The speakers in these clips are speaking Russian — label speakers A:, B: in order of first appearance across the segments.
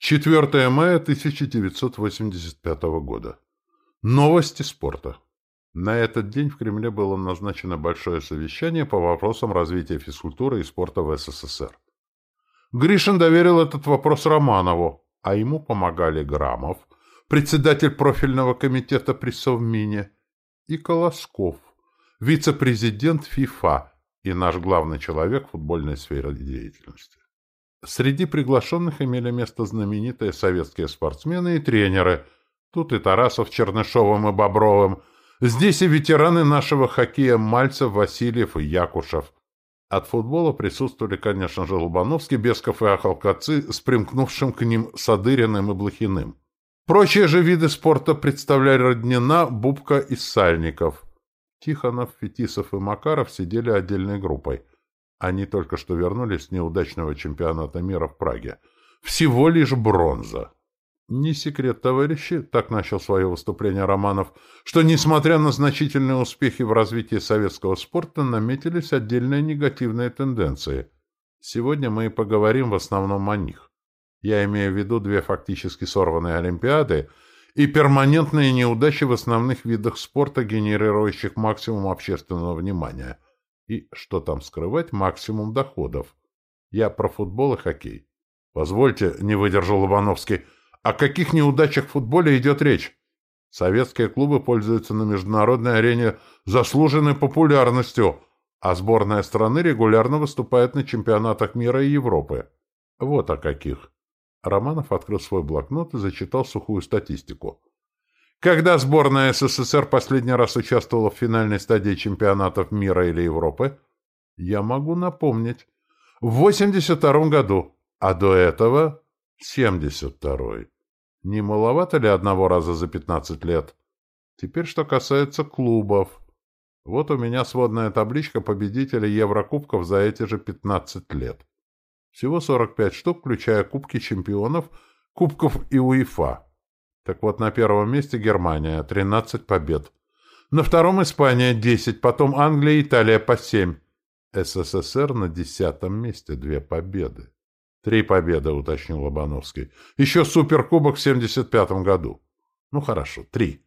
A: 4 мая 1985 года. Новости спорта. На этот день в Кремле было назначено большое совещание по вопросам развития физкультуры и спорта в СССР. Гришин доверил этот вопрос Романову, а ему помогали Грамов, председатель профильного комитета при Совмине, и Колосков, вице-президент ФИФА и наш главный человек футбольной сфере деятельности. Среди приглашенных имели место знаменитые советские спортсмены и тренеры. Тут и Тарасов Чернышовым и Бобровым. Здесь и ветераны нашего хоккея Мальцев, Васильев и Якушев. От футбола присутствовали, конечно же, Лобановский, Бесков и Ахалкацы с примкнувшим к ним Садыриным и Блохиным. Прочие же виды спорта представляли Роднина, Бубка и Сальников. Тихонов, Фетисов и Макаров сидели отдельной группой. Они только что вернулись с неудачного чемпионата мира в Праге. Всего лишь бронза. Не секрет, товарищи, так начал свое выступление Романов, что, несмотря на значительные успехи в развитии советского спорта, наметились отдельные негативные тенденции. Сегодня мы и поговорим в основном о них. Я имею в виду две фактически сорванные Олимпиады и перманентные неудачи в основных видах спорта, генерирующих максимум общественного внимания – и, что там скрывать, максимум доходов. Я про футбол и хоккей. Позвольте, не выдержал Лобановский, о каких неудачах в футболе идет речь? Советские клубы пользуются на международной арене заслуженной популярностью, а сборная страны регулярно выступает на чемпионатах мира и Европы. Вот о каких. Романов открыл свой блокнот и зачитал сухую статистику. Когда сборная СССР последний раз участвовала в финальной стадии чемпионатов мира или Европы? Я могу напомнить. В 82 году, а до этого 72-й. Не маловато ли одного раза за 15 лет? Теперь что касается клубов. Вот у меня сводная табличка победителей Еврокубков за эти же 15 лет. Всего 45 штук, включая Кубки чемпионов, Кубков и УЕФА. Так вот, на первом месте Германия, 13 побед. На втором Испания, 10, потом Англия и Италия по 7. СССР на десятом месте, две победы. Три победы, уточнил Лобановский. Еще суперкубок в 75 году. Ну хорошо, три.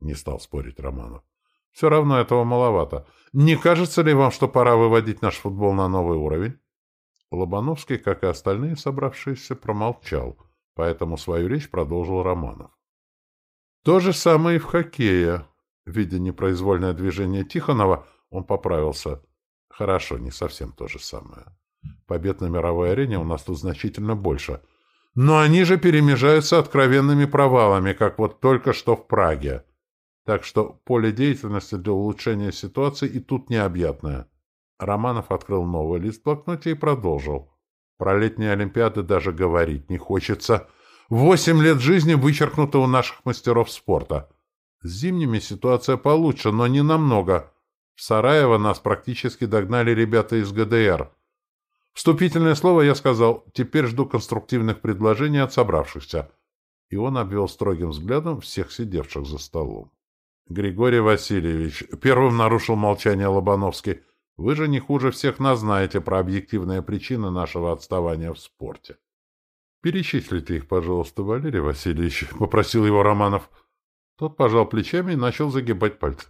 A: Не стал спорить Романов. Все равно этого маловато. Не кажется ли вам, что пора выводить наш футбол на новый уровень? Лобановский, как и остальные собравшиеся, промолчал, поэтому свою речь продолжил Романов. То же самое и в хоккее. Видя непроизвольное движение Тихонова, он поправился. Хорошо, не совсем то же самое. Побед на мировой арене у нас тут значительно больше. Но они же перемежаются откровенными провалами, как вот только что в Праге. Так что поле деятельности для улучшения ситуации и тут необъятное. Романов открыл новый лист в блокноте и продолжил. Про летние Олимпиады даже говорить не хочется. Восемь лет жизни вычеркнуто у наших мастеров спорта. С зимними ситуация получше, но не намного. В Сараево нас практически догнали ребята из ГДР. Вступительное слово я сказал, теперь жду конструктивных предложений от собравшихся. И он обвел строгим взглядом всех сидевших за столом. Григорий Васильевич, первым нарушил молчание Лобановский. Вы же не хуже всех нас знаете про объективные причины нашего отставания в спорте. «Перечислите их, пожалуйста, Валерий Васильевич», — попросил его Романов. Тот пожал плечами и начал загибать пальцы.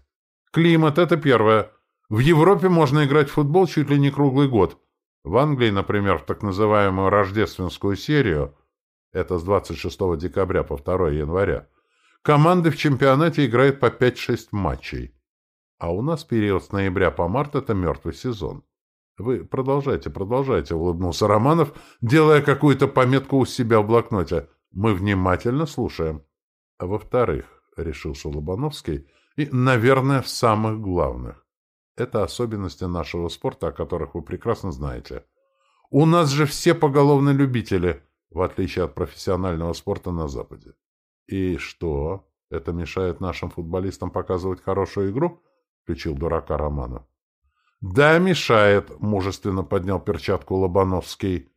A: «Климат — это первое. В Европе можно играть в футбол чуть ли не круглый год. В Англии, например, в так называемую рождественскую серию, это с 26 декабря по 2 января, команды в чемпионате играют по 5-6 матчей. А у нас период с ноября по март — это мертвый сезон. «Вы продолжайте, продолжайте», — улыбнулся Романов, делая какую-то пометку у себя в блокноте. «Мы внимательно слушаем». А во-вторых, — решился Лобановский, — и, наверное, в самых главных. Это особенности нашего спорта, о которых вы прекрасно знаете. У нас же все поголовно любители, в отличие от профессионального спорта на Западе. И что? Это мешает нашим футболистам показывать хорошую игру? — включил дурака Романов. «Да, мешает», — мужественно поднял перчатку Лобановский.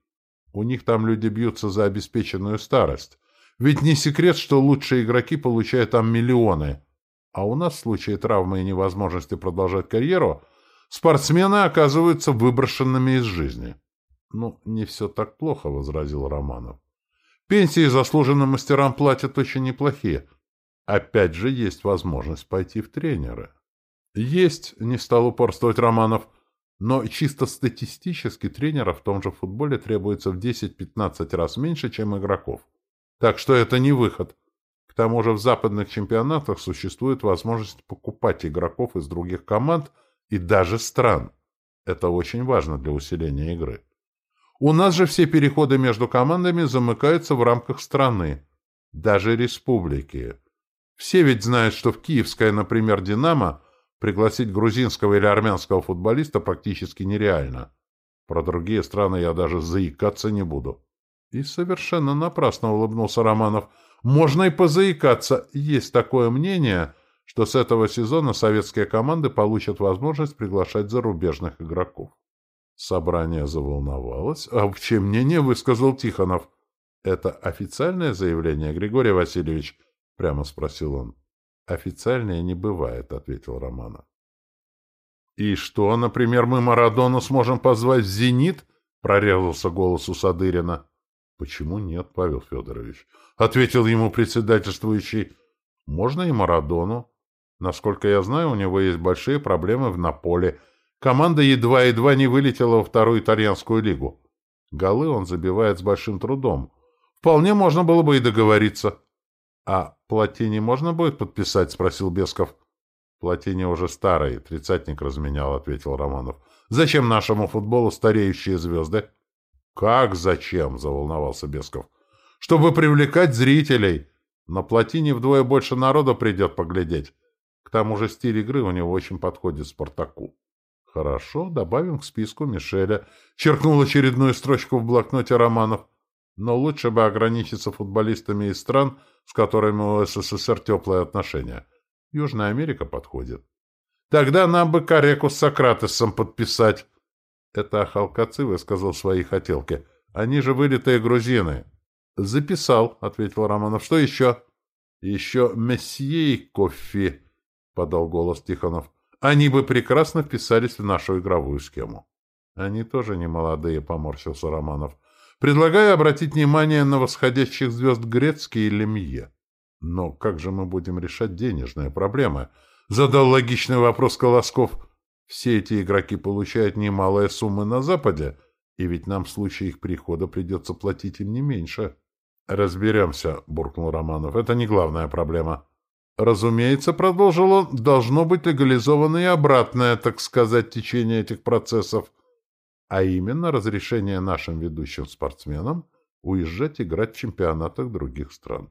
A: «У них там люди бьются за обеспеченную старость. Ведь не секрет, что лучшие игроки получают там миллионы. А у нас в случае травмы и невозможности продолжать карьеру спортсмены оказываются выброшенными из жизни». «Ну, не все так плохо», — возразил Романов. Пенсии заслуженным мастерам платят очень неплохие. Опять же, есть возможность пойти в тренеры. Есть, не стал упорствовать Романов, но чисто статистически тренеров в том же футболе требуется в 10-15 раз меньше, чем игроков. Так что это не выход. К тому же в западных чемпионатах существует возможность покупать игроков из других команд и даже стран. Это очень важно для усиления игры. У нас же все переходы между командами замыкаются в рамках страны, даже республики. Все ведь знают, что в Киевское, например, «Динамо» пригласить грузинского или армянского футболиста практически нереально. Про другие страны я даже заикаться не буду. И совершенно напрасно улыбнулся Романов. Можно и позаикаться. Есть такое мнение, что с этого сезона советские команды получат возможность приглашать зарубежных игроков. Собрание заволновалось, а чем мнение высказал Тихонов. «Это официальное заявление, Григорий Васильевич?» — прямо спросил он. «Официальное не бывает», — ответил Романов. «И что, например, мы Марадону сможем позвать в «Зенит»?» — прорезался голос у Садырина. «Почему нет, Павел Федорович?» — ответил ему председательствующий. «Можно и Марадону. Насколько я знаю, у него есть большие проблемы в Наполе. Команда едва-едва не вылетела во вторую итальянскую лигу. Голы он забивает с большим трудом. Вполне можно было бы и договориться». «А плотине можно будет подписать?» — спросил Бесков. «Плотине уже старый, тридцатник разменял», — ответил Романов. «Зачем нашему футболу стареющие звезды?» «Как зачем?» — заволновался Бесков. «Чтобы привлекать зрителей. На плотине вдвое больше народа придет поглядеть. К тому же стиль игры у него очень подходит Спартаку». «Хорошо, добавим к списку Мишеля». Черкнул очередную строчку в блокноте Романов но лучше бы ограничиться футболистами из стран, с которыми у СССР теплые отношения. Южная Америка подходит. Тогда нам бы Кареку с Сократесом подписать. Это Ахалкацы высказал свои хотелки. Они же вылитые грузины. Записал, ответил Романов. Что еще? Еще месье и кофе, подал голос Тихонов. Они бы прекрасно вписались в нашу игровую схему. Они тоже не молодые, поморщился Романов. Предлагаю обратить внимание на восходящих звезд Грецкий и Лемье. Но как же мы будем решать денежные проблемы? Задал логичный вопрос Колосков. Все эти игроки получают немалые суммы на Западе, и ведь нам в случае их прихода придется платить им не меньше. «Разберемся», — буркнул Романов. «Это не главная проблема». «Разумеется», — продолжил он, — «должно быть легализовано и обратное, так сказать, течение этих процессов а именно разрешение нашим ведущим спортсменам уезжать играть в чемпионатах других стран.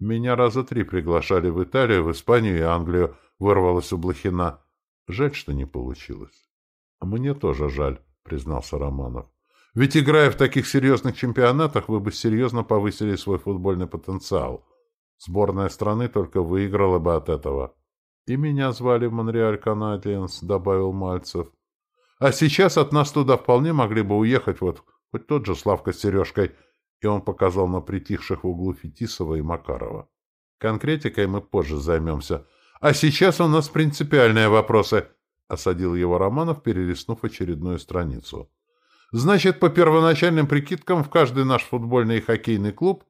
A: Меня раза три приглашали в Италию, в Испанию и Англию, вырвалась у Блохина. Жаль, что не получилось. — Мне тоже жаль, — признался Романов. — Ведь, играя в таких серьезных чемпионатах, вы бы серьезно повысили свой футбольный потенциал. Сборная страны только выиграла бы от этого. — И меня звали в Монреаль Канадиенс, — добавил Мальцев. А сейчас от нас туда вполне могли бы уехать вот хоть тот же Славка с Сережкой, и он показал на притихших в углу Фетисова и Макарова. Конкретикой мы позже займемся. А сейчас у нас принципиальные вопросы, — осадил его Романов, перелистнув очередную страницу. Значит, по первоначальным прикидкам, в каждый наш футбольный и хоккейный клуб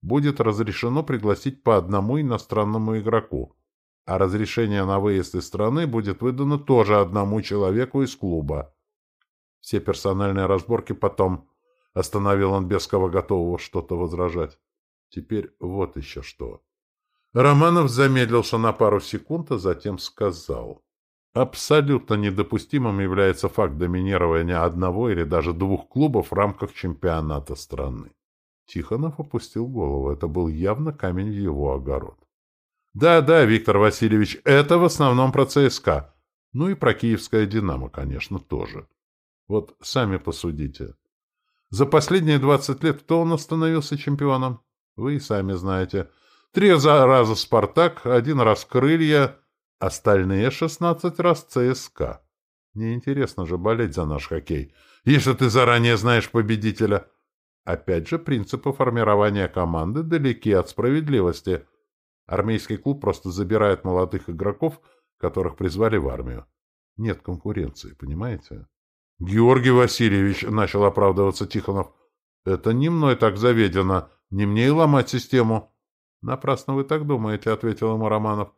A: будет разрешено пригласить по одному иностранному игроку а разрешение на выезд из страны будет выдано тоже одному человеку из клуба. Все персональные разборки потом. Остановил он Бескова, готового что-то возражать. Теперь вот еще что. Романов замедлился на пару секунд, а затем сказал. Абсолютно недопустимым является факт доминирования одного или даже двух клубов в рамках чемпионата страны. Тихонов опустил голову. Это был явно камень в его огород. Да-да, Виктор Васильевич, это в основном про ЦСКА. Ну и про киевское «Динамо», конечно, тоже. Вот сами посудите. За последние 20 лет кто у нас становился чемпионом? Вы и сами знаете. Три раза «Спартак», один раз «Крылья», остальные 16 раз «ЦСКА». Неинтересно же болеть за наш хоккей, если ты заранее знаешь победителя. Опять же, принципы формирования команды далеки от справедливости – Армейский клуб просто забирает молодых игроков, которых призвали в армию. Нет конкуренции, понимаете? Георгий Васильевич, — начал оправдываться Тихонов, — это не мной так заведено, Не мне и ломать систему. Напрасно вы так думаете, — ответил ему Романов.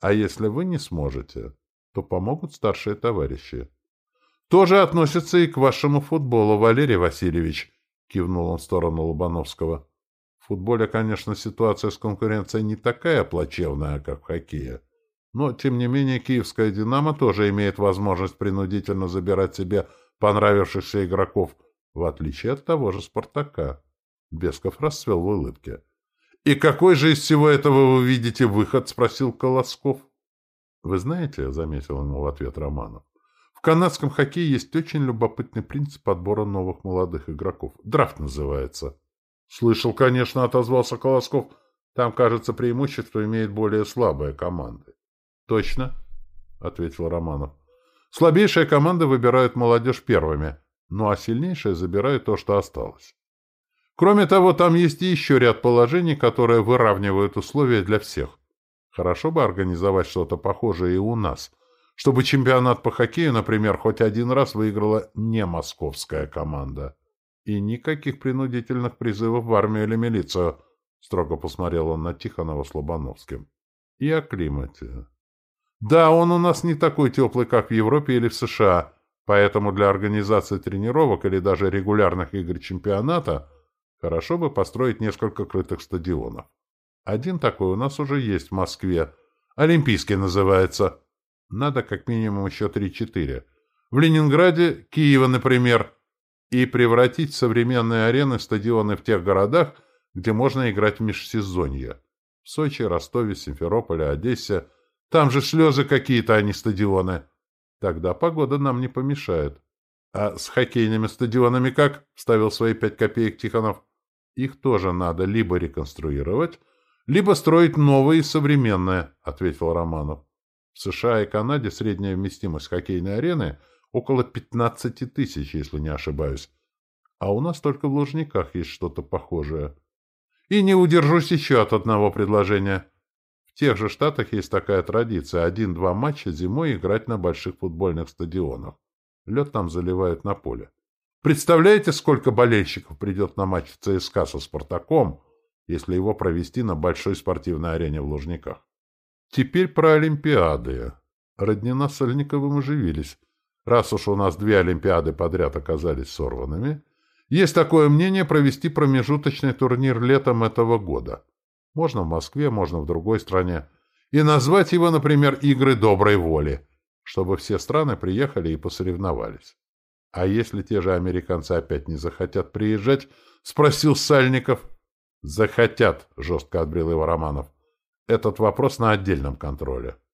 A: А если вы не сможете, то помогут старшие товарищи. Тоже относится и к вашему футболу, Валерий Васильевич, — кивнул он в сторону Лобановского. В футболе, конечно, ситуация с конкуренцией не такая плачевная, как в хоккее. Но, тем не менее, киевская «Динамо» тоже имеет возможность принудительно забирать себе понравившихся игроков, в отличие от того же «Спартака». Бесков расцвел в улыбке. «И какой же из всего этого вы видите выход?» — спросил Колосков. «Вы знаете, — заметил ему в ответ Романов, — в канадском хоккее есть очень любопытный принцип отбора новых молодых игроков. Драфт называется». «Слышал, конечно, — отозвался Колосков. Там, кажется, преимущество имеет более слабые команды». «Точно», — ответил Романов. «Слабейшие команды выбирают молодежь первыми, ну а сильнейшие забирают то, что осталось. Кроме того, там есть еще ряд положений, которые выравнивают условия для всех. Хорошо бы организовать что-то похожее и у нас, чтобы чемпионат по хоккею, например, хоть один раз выиграла не московская команда. И никаких принудительных призывов в армию или милицию, строго посмотрел он на Тихонова с Лобановским. И о климате. Да, он у нас не такой теплый, как в Европе или в США, поэтому для организации тренировок или даже регулярных игр чемпионата – Хорошо бы построить несколько крытых стадионов. Один такой у нас уже есть в Москве. Олимпийский называется. Надо как минимум еще три-четыре. В Ленинграде, Киева, например. И превратить современные арены стадионы в тех городах, где можно играть в межсезонье. В Сочи, Ростове, Симферополе, Одессе. Там же слезы какие-то, а не стадионы. Тогда погода нам не помешает. — А с хоккейными стадионами как? — вставил свои пять копеек Тихонов. Их тоже надо либо реконструировать, либо строить новые и современные, — ответил Романов. В США и Канаде средняя вместимость хоккейной арены около 15 тысяч, если не ошибаюсь. А у нас только в Лужниках есть что-то похожее. И не удержусь еще от одного предложения. В тех же штатах есть такая традиция один-два матча зимой играть на больших футбольных стадионах. Лед там заливают на поле. Представляете, сколько болельщиков придет на матч ЦСКА со «Спартаком», если его провести на большой спортивной арене в Лужниках? Теперь про Олимпиады. Роднина с Сальниковым оживились. Раз уж у нас две Олимпиады подряд оказались сорванными, есть такое мнение провести промежуточный турнир летом этого года. Можно в Москве, можно в другой стране. И назвать его, например, «Игры доброй воли», чтобы все страны приехали и посоревновались. — А если те же американцы опять не захотят приезжать? — спросил Сальников. — Захотят, — жестко отбрил его Романов. — Этот вопрос на отдельном контроле. —